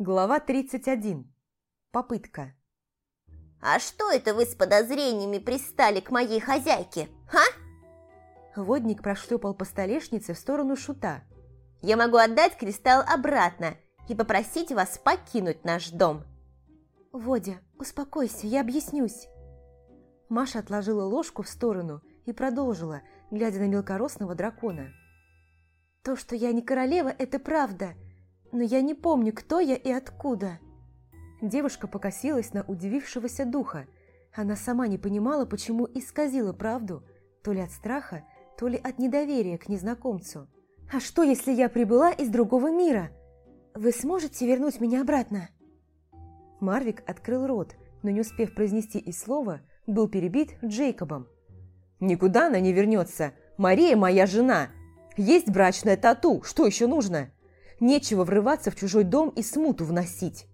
Глава 31. Попытка. «А что это вы с подозрениями пристали к моей хозяйке, а?» Водник прошлепал по столешнице в сторону шута. «Я могу отдать кристалл обратно и попросить вас покинуть наш дом». «Водя, успокойся, я объяснюсь». Маша отложила ложку в сторону и продолжила, глядя на мелкоросного дракона. «То, что я не королева, это правда, но я не помню, кто я и откуда». Девушка покосилась на удивившегося духа. Она сама не понимала, почему исказила правду, то ли от страха, то ли от недоверия к незнакомцу. «А что, если я прибыла из другого мира? Вы сможете вернуть меня обратно?» Марвик открыл рот, но не успев произнести и слова, был перебит Джейкобом. «Никуда она не вернется! Мария моя жена! Есть брачная тату, что еще нужно? Нечего врываться в чужой дом и смуту вносить!»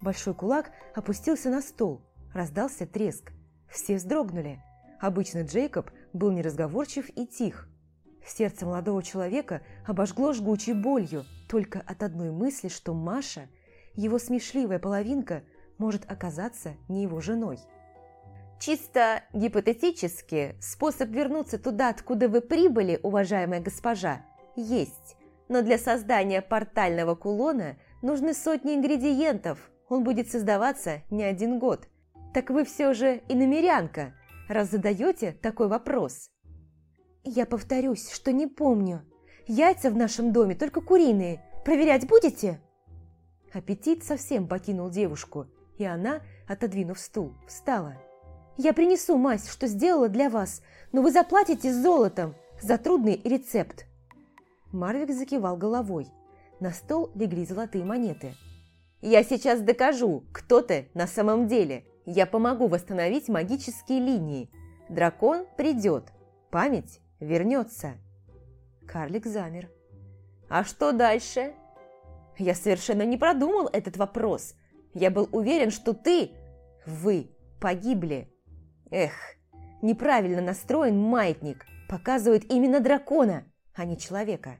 Большой кулак опустился на стол, раздался треск. Все вздрогнули. Обычно Джейкоб был неразговорчив и тих. Сердце молодого человека обожгло жгучей болью только от одной мысли, что Маша, его смешливая половинка, может оказаться не его женой. Чисто гипотетически способ вернуться туда, откуда вы прибыли, уважаемая госпожа, есть. Но для создания портального кулона нужны сотни ингредиентов, он будет создаваться не один год. Так вы все же и намерянка, раз задаете такой вопрос. Я повторюсь, что не помню. Яйца в нашем доме только куриные. Проверять будете? Аппетит совсем покинул девушку, и она, отодвинув стул, встала. «Я принесу мазь, что сделала для вас, но вы заплатите золотом за трудный рецепт». Марвик закивал головой. На стол легли золотые монеты – я сейчас докажу, кто ты на самом деле. Я помогу восстановить магические линии. Дракон придет, память вернется. Карлик замер. А что дальше? Я совершенно не продумал этот вопрос. Я был уверен, что ты, вы, погибли. Эх, неправильно настроен маятник. Показывает именно дракона, а не человека.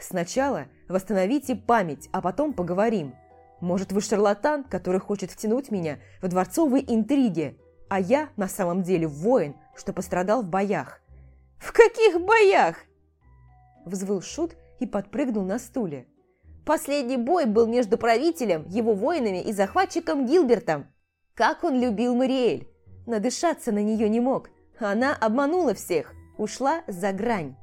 Сначала восстановите память, а потом поговорим. Может, вы шарлатан, который хочет втянуть меня в дворцовые интриги, а я на самом деле воин, что пострадал в боях. В каких боях? Взвыл Шут и подпрыгнул на стуле. Последний бой был между правителем, его воинами и захватчиком Гилбертом. Как он любил Мариэль! Надышаться на нее не мог. Она обманула всех, ушла за грань.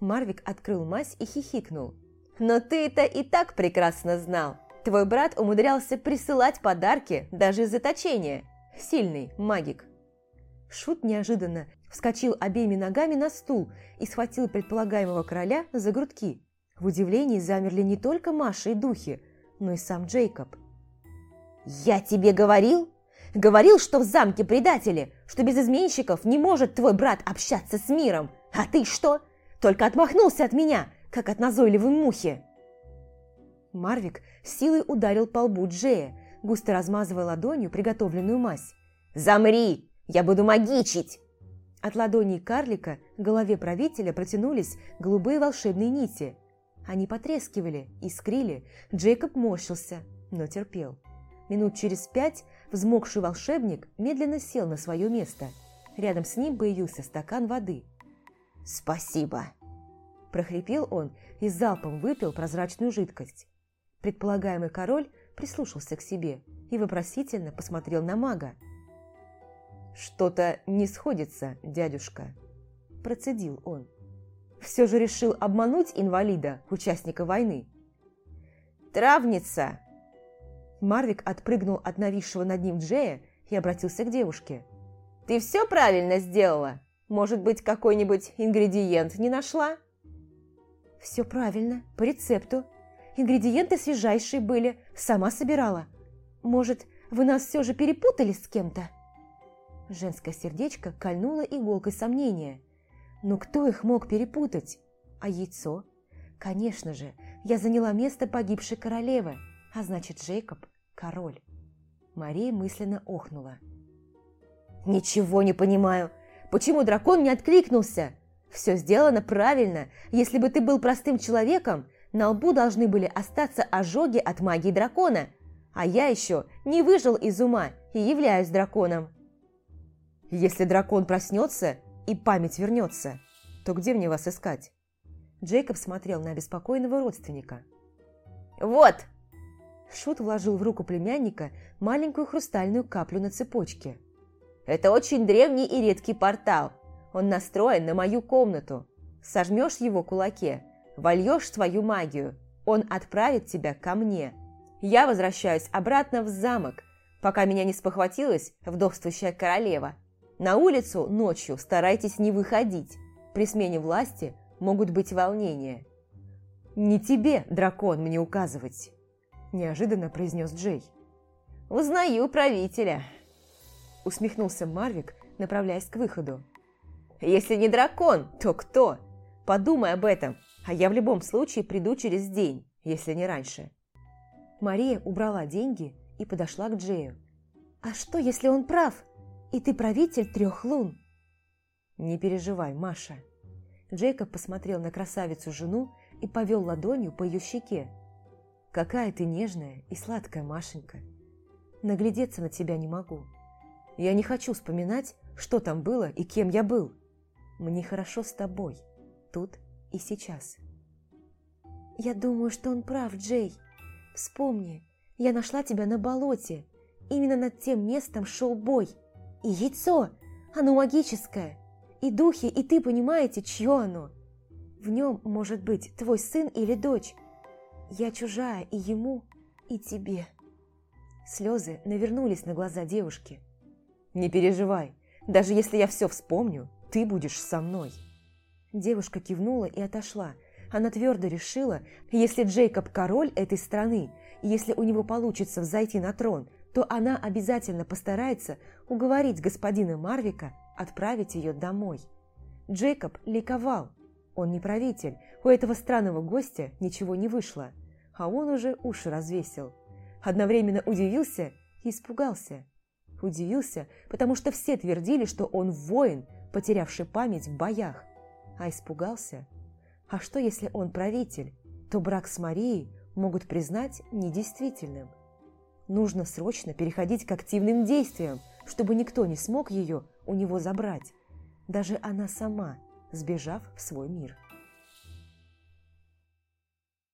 Марвик открыл мазь и хихикнул. «Но ты это и так прекрасно знал. Твой брат умудрялся присылать подарки даже из заточения. Сильный магик. Шут неожиданно вскочил обеими ногами на стул и схватил предполагаемого короля за грудки. В удивлении замерли не только Маша и духи, но и сам Джейкоб. «Я тебе говорил? Говорил, что в замке предатели, что без изменщиков не может твой брат общаться с миром. А ты что? Только отмахнулся от меня, как от назойливой мухи!» Марвик силой ударил по лбу Джея, густо размазывая ладонью приготовленную мазь. «Замри! Я буду магичить!» От ладоней карлика к голове правителя протянулись голубые волшебные нити. Они потрескивали, искрили, Джейкоб морщился, но терпел. Минут через пять взмокший волшебник медленно сел на свое место. Рядом с ним появился стакан воды. «Спасибо!» – прохрипел он и залпом выпил прозрачную жидкость. Предполагаемый король прислушался к себе и вопросительно посмотрел на мага. «Что-то не сходится, дядюшка», – процедил он. «Все же решил обмануть инвалида, участника войны». «Травница!» Марвик отпрыгнул от нависшего над ним Джея и обратился к девушке. «Ты все правильно сделала? Может быть, какой-нибудь ингредиент не нашла?» «Все правильно, по рецепту», Ингредиенты свежайшие были, сама собирала. Может, вы нас все же перепутали с кем-то?» Женское сердечко кольнуло иголкой сомнения. «Но кто их мог перепутать? А яйцо? Конечно же, я заняла место погибшей королевы, а значит, Джейкоб – король». Мария мысленно охнула. «Ничего не понимаю. Почему дракон не откликнулся? Все сделано правильно. Если бы ты был простым человеком, На лбу должны были остаться ожоги от магии дракона, а я еще не выжил из ума и являюсь драконом. Если дракон проснется и память вернется, то где мне вас искать? Джейкоб смотрел на беспокойного родственника. «Вот!» Шут вложил в руку племянника маленькую хрустальную каплю на цепочке. «Это очень древний и редкий портал. Он настроен на мою комнату. Сожмешь его кулаке, вольешь свою магию. Он отправит тебя ко мне. Я возвращаюсь обратно в замок, пока меня не спохватилась вдовствующая королева. На улицу ночью старайтесь не выходить. При смене власти могут быть волнения. «Не тебе, дракон, мне указывать», – неожиданно произнес Джей. «Узнаю правителя», – усмехнулся Марвик, направляясь к выходу. «Если не дракон, то кто? Подумай об этом, а я в любом случае приду через день, если не раньше». Мария убрала деньги и подошла к Джею. «А что, если он прав, и ты правитель трех лун?» «Не переживай, Маша». Джейкоб посмотрел на красавицу-жену и повел ладонью по ее щеке. «Какая ты нежная и сладкая, Машенька! Наглядеться на тебя не могу. Я не хочу вспоминать, что там было и кем я был. Мне хорошо с тобой, тут и сейчас». «Я думаю, что он прав, Джей. Вспомни, я нашла тебя на болоте. Именно над тем местом шел бой. И яйцо, оно магическое. И духи, и ты понимаете, чье оно. В нем может быть твой сын или дочь. Я чужая и ему, и тебе». Слезы навернулись на глаза девушки. «Не переживай, даже если я все вспомню, ты будешь со мной». Девушка кивнула и отошла. Она твердо решила, если Джейкоб король этой страны, и если у него получится взойти на трон, то она обязательно постарается уговорить господина Марвика отправить ее домой. Джейкоб ликовал. Он не правитель, у этого странного гостя ничего не вышло, а он уже уши развесил. Одновременно удивился и испугался. Удивился, потому что все твердили, что он воин, потерявший память в боях. А испугался. А что, если он правитель, то брак с Марией могут признать недействительным. Нужно срочно переходить к активным действиям, чтобы никто не смог ее у него забрать. Даже она сама, сбежав в свой мир.